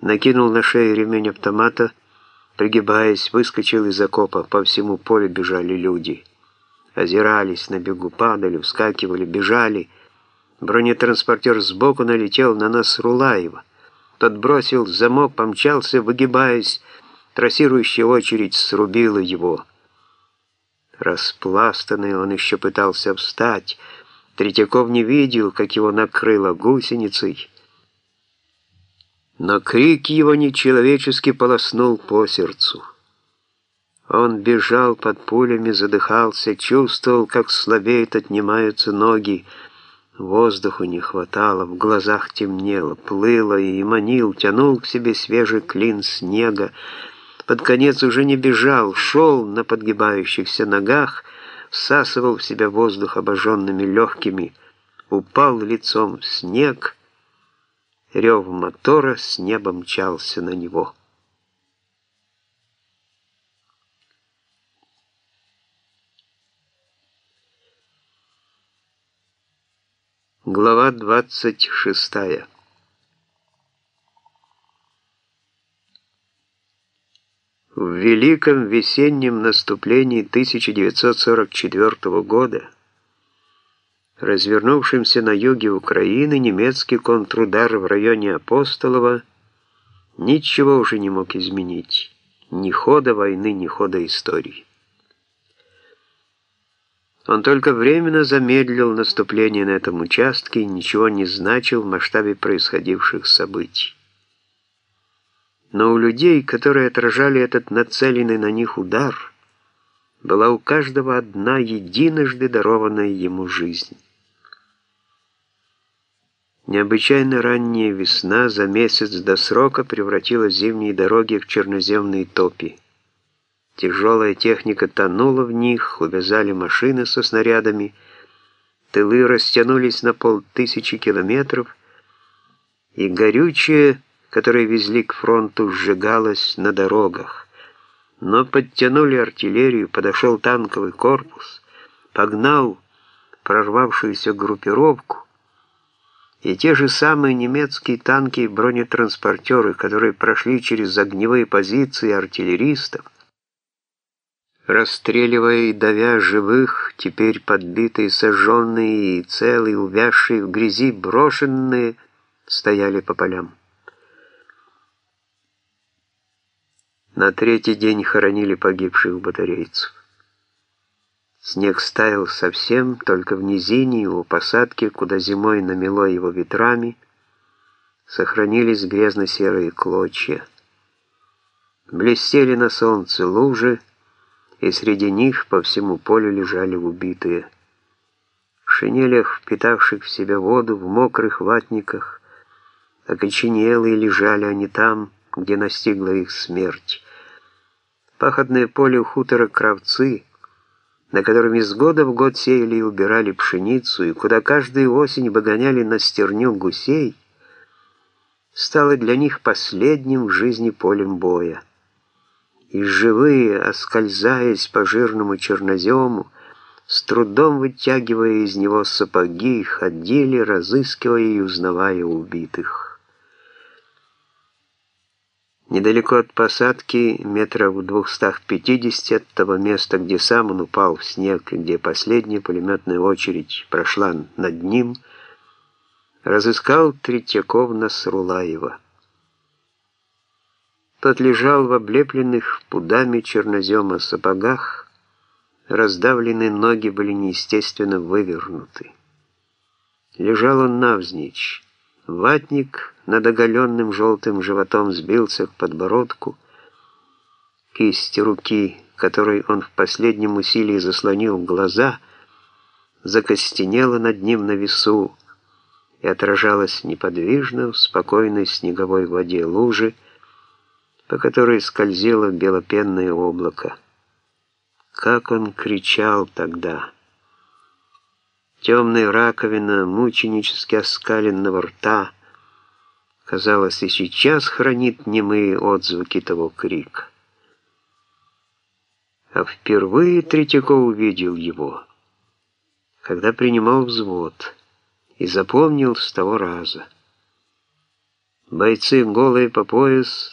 накинул на шею ремень автомата, пригибаясь, выскочил из окопа. По всему полю бежали люди. Озирались на бегу, падали, вскакивали, бежали. Бронетранспортер сбоку налетел на нас Рулаева. Тот бросил замок, помчался, выгибаясь. Трассирующая очередь срубила его. Распластанный он еще пытался встать. Третьяков не видел, как его накрыло гусеницей. Но крик его нечеловечески полоснул по сердцу. Он бежал под пулями, задыхался, чувствовал, как слабеют, отнимаются ноги. Воздуху не хватало, в глазах темнело, плыло и манил, тянул к себе свежий клин снега. Под конец уже не бежал, шел на подгибающихся ногах, всасывал в себя воздух обожженными легкими, упал лицом в снег, рев мотора с неба мчался на него. Глава двадцать шестая. В великом весеннем наступлении 1944 года, развернувшемся на юге Украины, немецкий контрудар в районе Апостолова ничего уже не мог изменить, ни хода войны, ни хода истории. Он только временно замедлил наступление на этом участке и ничего не значил в масштабе происходивших событий. Но у людей, которые отражали этот нацеленный на них удар, была у каждого одна единожды дарованная ему жизнь. Необычайно ранняя весна за месяц до срока превратила зимние дороги в черноземные топи. Тяжелая техника тонула в них, увязали машины со снарядами, тылы растянулись на полтысячи километров, и горючее, которое везли к фронту, сжигалось на дорогах. Но подтянули артиллерию, подошел танковый корпус, погнал прорвавшуюся группировку, и те же самые немецкие танки и бронетранспортеры, которые прошли через огневые позиции артиллеристов, расстреливая и давя живых, теперь подбитые, сожженные и целые, увязшие в грязи, брошенные, стояли по полям. На третий день хоронили погибших батарейцев. Снег стаял совсем, только в низине у посадки, куда зимой намело его ветрами, сохранились грязно-серые клочья. Блестели на солнце лужи, и среди них по всему полю лежали убитые. В шинелях, впитавших в себя воду, в мокрых ватниках, окоченелые лежали они там, где настигла их смерть. Пахотное поле у хутора Кравцы, на котором из года в год сеяли и убирали пшеницу, и куда каждую осень выгоняли на стерню гусей, стало для них последним в жизни полем боя и живые, оскользаясь по жирному чернозему, с трудом вытягивая из него сапоги, ходили, разыскивая и узнавая убитых. Недалеко от посадки, метров в 250 от того места, где сам он упал в снег, где последняя пулеметная очередь прошла над ним, разыскал Третьяков Насрулаева. Тот лежал в облепленных пудами чернозема сапогах, раздавленные ноги были неестественно вывернуты. Лежал он навзничь. Ватник над оголенным желтым животом сбился к подбородку. Кисть руки, которой он в последнем усилии заслонил глаза, закостенела над ним на весу и отражалась неподвижно в спокойной снеговой воде лужи, по которой скользило белопенное облако. Как он кричал тогда! Темная раковина мученически оскаленного рта, казалось, и сейчас хранит немые отзвуки того крика. А впервые Третьяков увидел его, когда принимал взвод, и запомнил с того раза. Бойцы голые по пояс